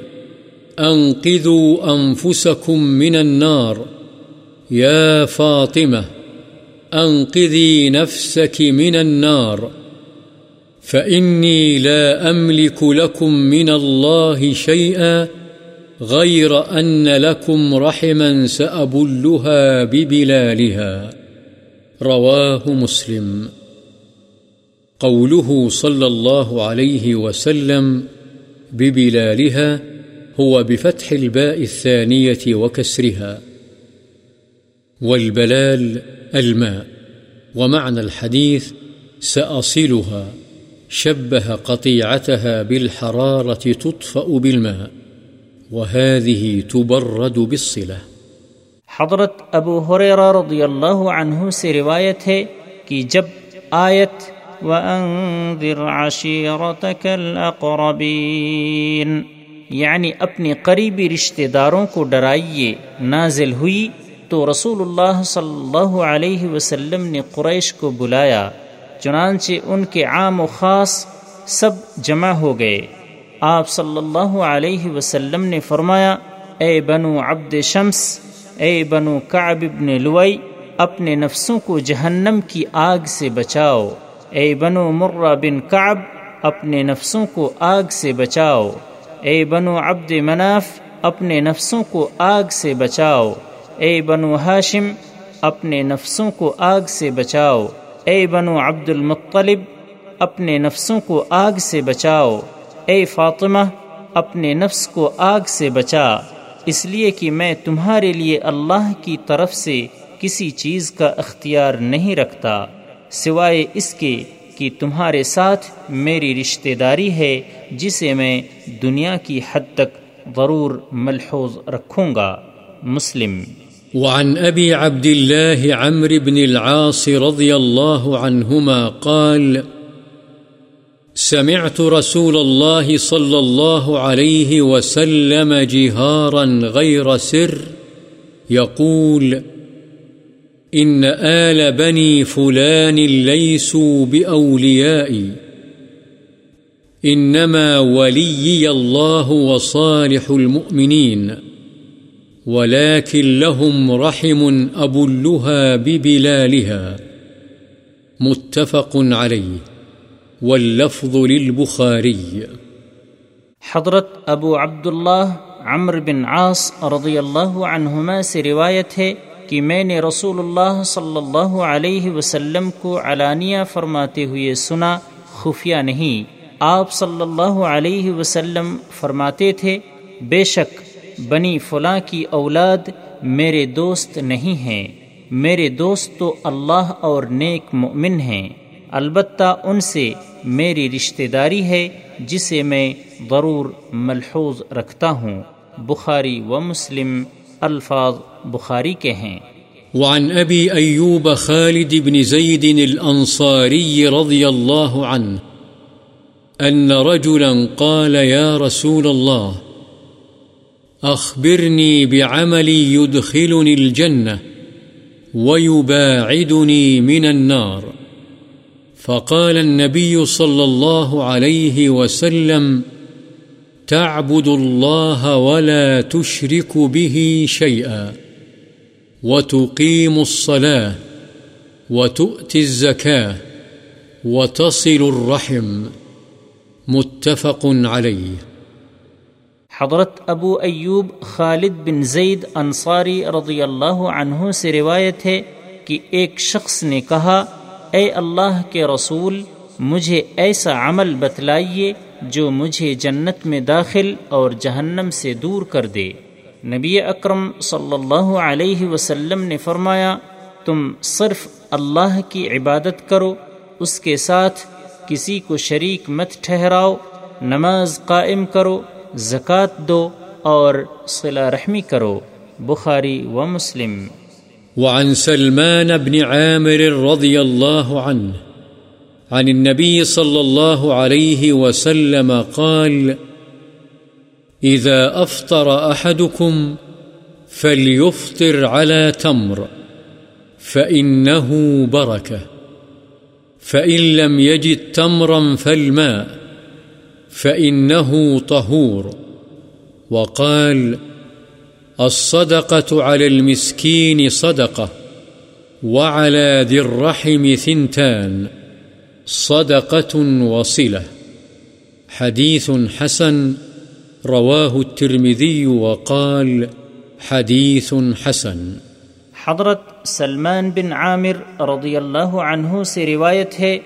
أنقذوا أنفسكم من النار. يا فاطمة، أنقذي نفسك من النار. فإني لا أملك لكم من الله شيئا غير أن لكم رحما سأبلها ببلالها. رواه مسلم. قوله صلى الله عليه وسلم ببلالها هو بفتح الباء الثانية وكسرها. والبلال الماء، ومعنى الحديث سأصلها، شبه قطيعتها بالحرارة تطفأ بالماء، وهذه تبرد بالصلة. حضرت ابو حریرہ رضی اللہ عنہ سے روایت ہے کہ جب آیت وَأَنذِرْ عَشِيرَتَكَ الْأَقْرَبِينَ یعنی اپنے قریبی رشتہ داروں کو ڈرائیے نازل ہوئی تو رسول اللہ صلی اللہ علیہ وسلم نے قریش کو بلایا، چنانچہ ان کے عام و خاص سب جمع ہو گئے۔ آپ صلی اللہ علیہ وسلم نے فرمایا، اے بنو عبد شمس اے بنو کعب ابن لوئی اپنے نفسوں کو جہنم کی آگ سے بچاؤ۔ اے بنو مرہ بن کعب، اپنے نفسوں کو آگ سے بچاؤ۔ اے بنو عبد مناف، اپنے نفسوں کو آگ سے بچاؤ۔ اے بنو ہاشم، اپنے نفسوں کو آگ سے بچاؤ۔ اے بنو عبد المطلب، اپنے نفسوں کو آگ سے بچاؤ۔ اے فاطمہ، اپنے نفس کو آگ سے بچا۔ اس لیے کہ میں تمہارے لیے اللہ کی طرف سے کسی چیز کا اختیار نہیں رکھتا، سوائے اس کے کہ تمہارے ساتھ میری رشتہ داری ہے، جسے میں دنیا کی حد تک ضرور ملحوظ رکھوں گا۔ مسلم۔ وعن أبي عبد الله عمرو بن العاص رضي الله عنهما قال سمعت رسول الله صلى الله عليه وسلم جهارا غير سر يقول، إن آل بني فلان ليسوا بأوليائي إنما وليي الله وصالح المؤمنين، ولكن لهم رحم أبلها ببلالها. متفق عليه. واللفظ للبخاري. حضرت ابو عبداللہ عمر بن عاص رضی اللہ عنہما سے روایت ہے کہ میں نے رسول اللہ صلی اللہ علیہ وسلم کو علانیہ فرماتے ہوئے سنا، خفیہ نہیں۔ آپ صلی اللہ علیہ وسلم فرماتے تھے، بے شک بنی فلاں کی اولاد میرے دوست نہیں ہیں۔ میرے دوست تو اللہ اور نیک مؤمن ہیں۔ البتہ ان سے میری رشتہ داری ہے جسے میں ضرور ملحوظ رکھتا ہوں۔ بخاری و مسلم، الفاظ بخاری کے ہیں۔ وعن أبي أيوب خالد بن زيد الأنصاري رضي الله عنه أن رجلا قال يا رسول الله أخبرني بعمل يدخلني الجنة ويباعدني من النار۔ فقال النبي صلى الله عليه وسلم، تعبد الله ولا تشرك به شيئا، وتقيم الصلاة، وتؤتي الزكاة، وتصل الرحم. متفق عليه. حضرت ابو ایوب خالد بن زید انصاری رضی اللہ عنہ سے روایت ہے کہ ایک شخص نے کہا اے اللہ کے رسول، مجھے ایسا عمل بتلائیے جو مجھے جنت میں داخل اور جہنم سے دور کر دے۔ نبی اکرم صلی اللہ علیہ وسلم نے فرمایا، تم صرف اللہ کی عبادت کرو، اس کے ساتھ کسی کو شریک مت ٹھہراؤ، نماز قائم کرو، زکوٰۃ دو اور صلہ رحمی کرو۔ بخاری و مسلم۔ وعن سلمان بن عامر رضي الله عنه عن النبي صلى الله عليه وسلم قال إذا أفطر أحدكم فليفطر على تمر، فإنه بركة، فإن لم يجد تمرا فالماء، فإنه طهور. وقال الصدقة على المسكين صدقة وعلى ذي الرحم ثنتان، صدقة وصلة. حديث حسن رواه الترمذي وقال حديث حسن. حضرت سلمان بن عامر رضی اللہ عنہ سے روایت ہے،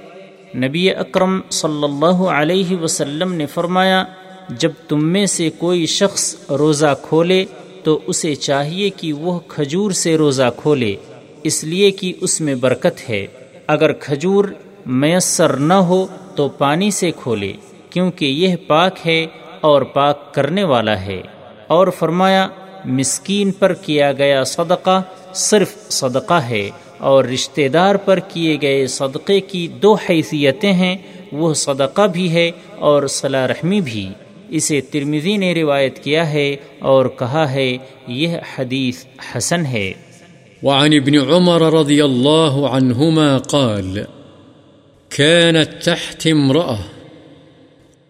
نبی اکرم صلی اللہ علیہ وسلم نے فرمایا، جب تم میں سے کوئی شخص روزہ کھولے تو اسے چاہیے کہ وہ کھجور سے روزہ کھولے، اس لیے کہ اس میں برکت ہے۔ اگر کھجور میسر نہ ہو تو پانی سے کھولے، کیونکہ یہ پاک ہے اور پاک کرنے والا ہے۔ اور فرمایا، مسکین پر کیا گیا صدقہ صرف صدقہ ہے، اور رشتہ دار پر کیے گئے صدقے کی دو حیثیتیں ہیں، وہ صدقہ بھی ہے اور صلاح رحمی بھی۔ اسے ترمزی نے روایت کیا ہے اور کہا ہے، یہ حدیث حسن ہے۔ وعن ابن عمر رضی اللہ عنہما قال كانت تحت امرأة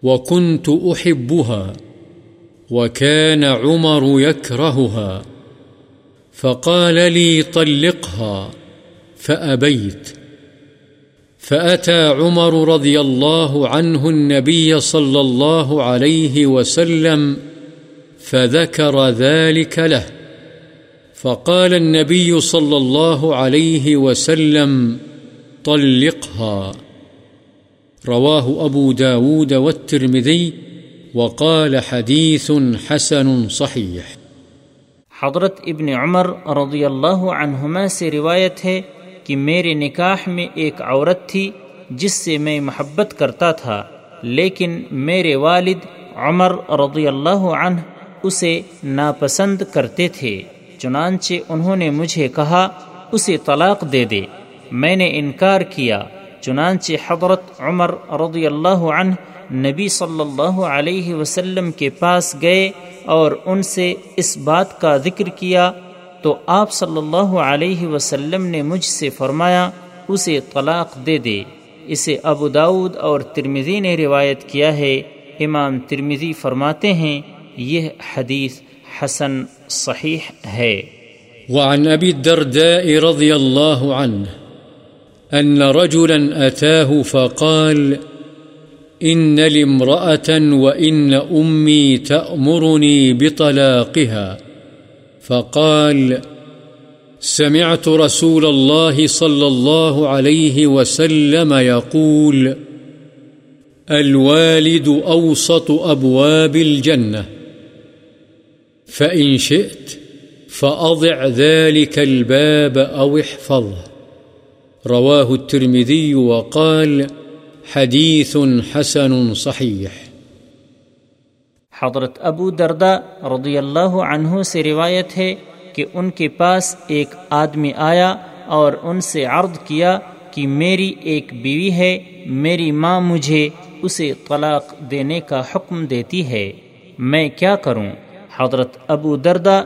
وكنت أحبها وكان عمر يكرهها فقال لي طلقها فأبيت فأتى عمر رضي الله عنه النبي صلى الله عليه وسلم فذكر ذلك له. فقال النبي صلى الله عليه وسلم طلقها. رواه أبو داود والترمذي وقال حديث حسن صحيح. حضرت ابن عمر رضی اللہ عنہما سے روایت ہے کہ میرے نکاح میں ایک عورت تھی جس سے میں محبت کرتا تھا، لیکن میرے والد عمر رضی اللہ عنہ اسے ناپسند کرتے تھے، چنانچہ انہوں نے مجھے کہا، اسے طلاق دے دے۔ میں نے انکار کیا، چنانچہ حضرت عمر رضی اللہ عنہ نبی صلی اللہ علیہ وسلم کے پاس گئے اور ان سے اس بات کا ذکر کیا تو آپ صلی اللہ علیہ وسلم نے مجھ سے فرمایا، اسے طلاق دے دے۔ اسے ابو داود اور ترمزی نے روایت کیا ہے۔ امام ترمزی فرماتے ہیں، یہ حدیث حسن صحیح ہے۔ وعن ابی الدرداء رضی اللہ عنہ ان رجلا اتاه فقال، ان لامرأة وان امي تأمرني بطلاقها. فقال، سمعت رسول الله صلى الله عليه وسلم يقول الوالد أوسط أبواب الجنة، فإن شئت فأضع ذلك الباب أو احفظه. رواه الترمذي وقال، حديث حسن صحيح. حضرت ابو دردہ رضی اللہ عنہ سے روایت ہے کہ ان کے پاس ایک آدمی آیا اور ان سے عرض کیا کہ میری ایک بیوی ہے، میری ماں مجھے اسے طلاق دینے کا حکم دیتی ہے۔ میں کیا کروں؟ حضرت ابو دردہ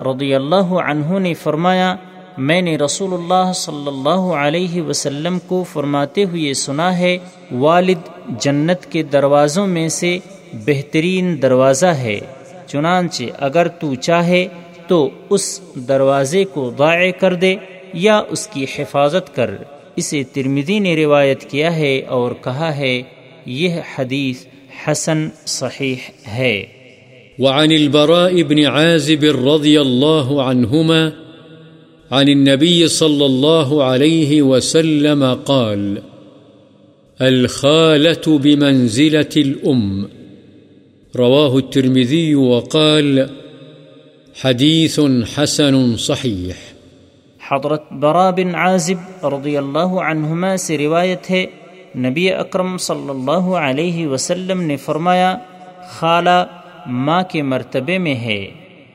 رضی اللہ عنہ نے فرمایا، میں نے رسول اللہ صلی اللہ علیہ وسلم کو فرماتے ہوئے سنا ہے، والد جنت کے دروازوں میں سے بہترین دروازہ ہے، چنانچہ اگر تو چاہے تو اس دروازے کو ضائع کر دے یا اس کی حفاظت کر۔ اسے ترمدی نے روایت کیا ہے اور کہا ہے، یہ حدیث حسن صحیح ہے۔ وعن البراء بن عازب رضی اللہ عنہما عن النبي صلى الله عليه وسلم قال، الخالة بمنزلة الأم۔ رواه الترمذي وقال حديث حسن صحيح. حضرت برا بن عازب رضی اللہ عنہما سے روایت ہے نبی اکرم صلی اللہ علیہ وسلم نے فرمایا خالہ ماں کے مرتبے میں ہے۔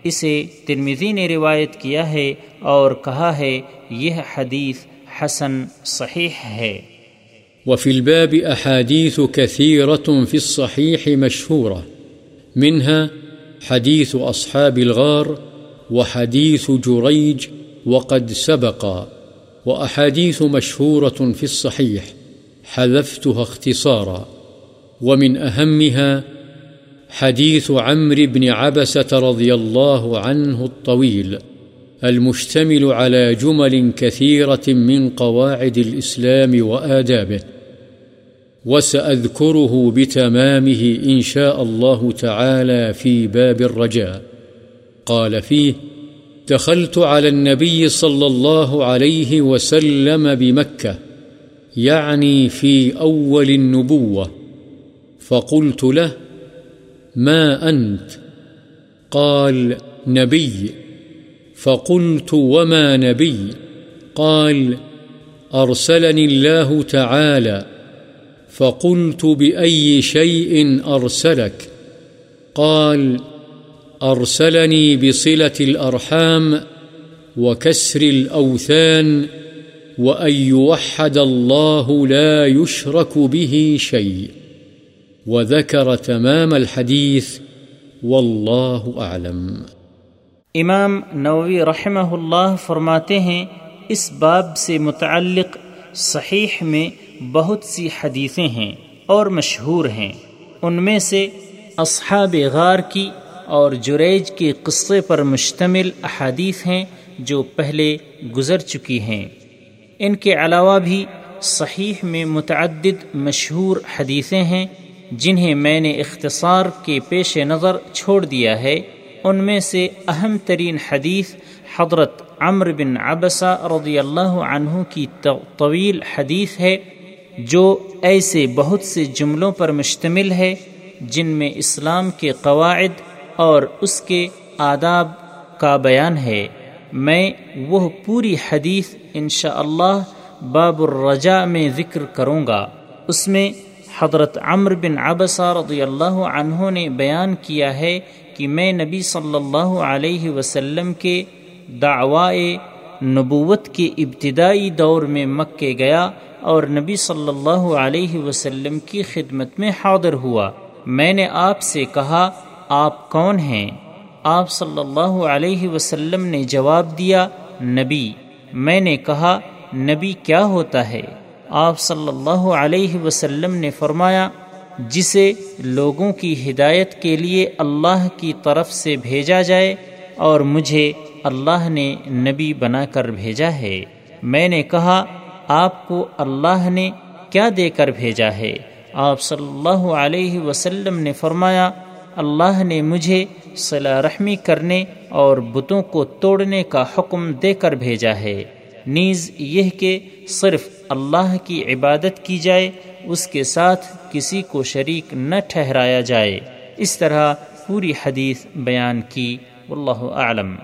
اسے ترمیزی نے روایت کیا ہے اور کہا ہے یہ حدیث حسن صحیح ہے۔ وفي الباب أحاديث كثيرة في الصحيح مشهورة۔ منها حديث أصحاب الغار وحديث جريج وقد سبق وأحاديث مشهورة في الصحيح حذفتها اختصارا ومن أهمها حديث عمرو بن عبسة رضي الله عنه الطويل المشتمل على جمل كثيرة من قواعد الإسلام وآدابه وسأذكره بتمامه إن شاء الله تعالى في باب الرجاء. قال فيه دخلت على النبي صلى الله عليه وسلم بمكة، يعني في أول النبوة. فقلت له ما أنت؟ قال نبي. فقلت وما نبي؟ قال أرسلني الله تعالى. فقلت بأي شيء أرسلك؟ قال، أرسلني بصلة الأرحام وكسر الأوثان وأن يوحد الله لا يشرك به شيء وذكر تمام الحديث والله أعلم۔ امام نووی رحمہ اللہ فرماتے ہیں، اس باب سے متعلق صحیح میں بہت سی حدیثیں ہیں اور مشہور ہیں۔ ان میں سے اصحاب غار کی اور جریج کے قصے پر مشتمل احادیث ہیں جو پہلے گزر چکی ہیں۔ ان کے علاوہ بھی صحیح میں متعدد مشہور حدیثیں ہیں جنہیں میں نے اختصار کے پیش نظر چھوڑ دیا ہے۔ ان میں سے اہم ترین حدیث حضرت عمر بن عبسہ رضی اللہ عنہ کی طویل حدیث ہے۔ جو ایسے بہت سے جملوں پر مشتمل ہے، جن میں اسلام کے قواعد اور اس کے آداب کا بیان ہے۔ میں وہ پوری حدیث انشاءاللہ اللہ باب الرجا میں ذکر کروں گا۔ اس میں حضرت عمر بن عبسہ رضی اللہ عنہ نے بیان کیا ہے کہ میں نبی صلی اللہ علیہ وسلم کے دعوائے نبوت کے ابتدائی دور میں مکے گیا اور نبی صلی اللہ علیہ وسلم کی خدمت میں حاضر ہوا۔ میں نے آپ سے کہا، آپ کون ہیں؟ آپ صلی اللہ علیہ وسلم نے جواب دیا، نبی۔ میں نے کہا، نبی کیا ہوتا ہے؟ آپ صلی اللہ علیہ وسلم نے فرمایا، جسے لوگوں کی ہدایت کے لیے اللہ کی طرف سے بھیجا جائے اور مجھے اللہ نے نبی بنا کر بھیجا ہے۔ میں نے کہا، آپ کو اللہ نے کیا دے کر بھیجا ہے؟ آپ صلی اللہ علیہ وسلم نے فرمایا، اللہ نے مجھے صلاح رحمی کرنے اور بتوں کو توڑنے کا حکم دے کر بھیجا ہے۔ نیز یہ کہ صرف اللہ کی عبادت کی جائے، اس کے ساتھ کسی کو شریک نہ ٹھہرایا جائے۔ اس طرح پوری حدیث بیان کی۔ واللہ اعلم